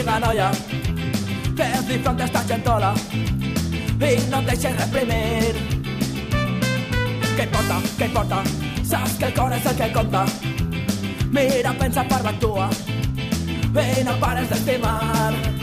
siga noia, que és diferent d'esta gentola i no et deixes reprimir. Què importa, què importa, saps que el cor és el que compta. Mira, pensa, parla, actua, i no pares d'estimar.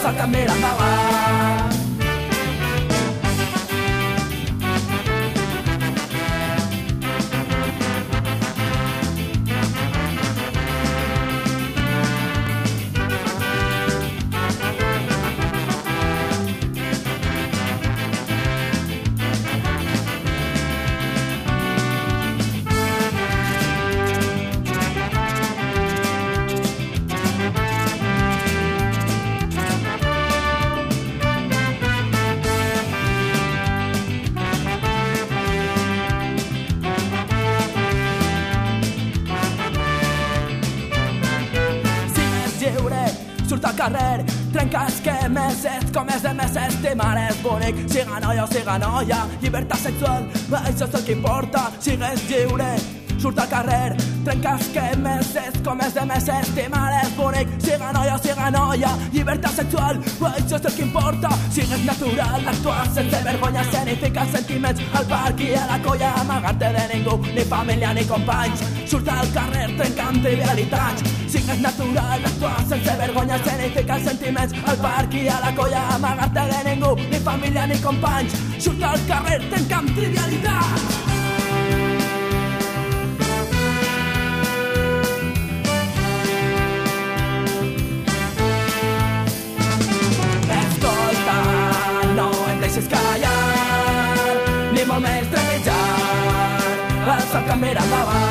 El sol que lliure, surt al carrer, trenca esquemes, és com és de més estimar, és bonic. Siga noia o siga noia, llibertat sexual, això és el que importa. Sigues lliure, surt al carrer, trenca esquemes, és com és de més estimar, és bonic. Siga noia o siga noia, llibertat sexual, això és el que importa. Sigues natural, actuar sense vergonya, escenificar sentiments al parc i a la colla, amagar-te de ningú, ni família ni companys. Surt al carrer trencant trivialitats, Sigues natural, actuar sense vergonya, escenificar sentiments al parc i a la colla, amagar-te de ningú, ni família ni companys. Surt al carrer, trencant trivialitats. Escolta, no et deixes callar, ni molt menys trepitjar, el sol que endavant.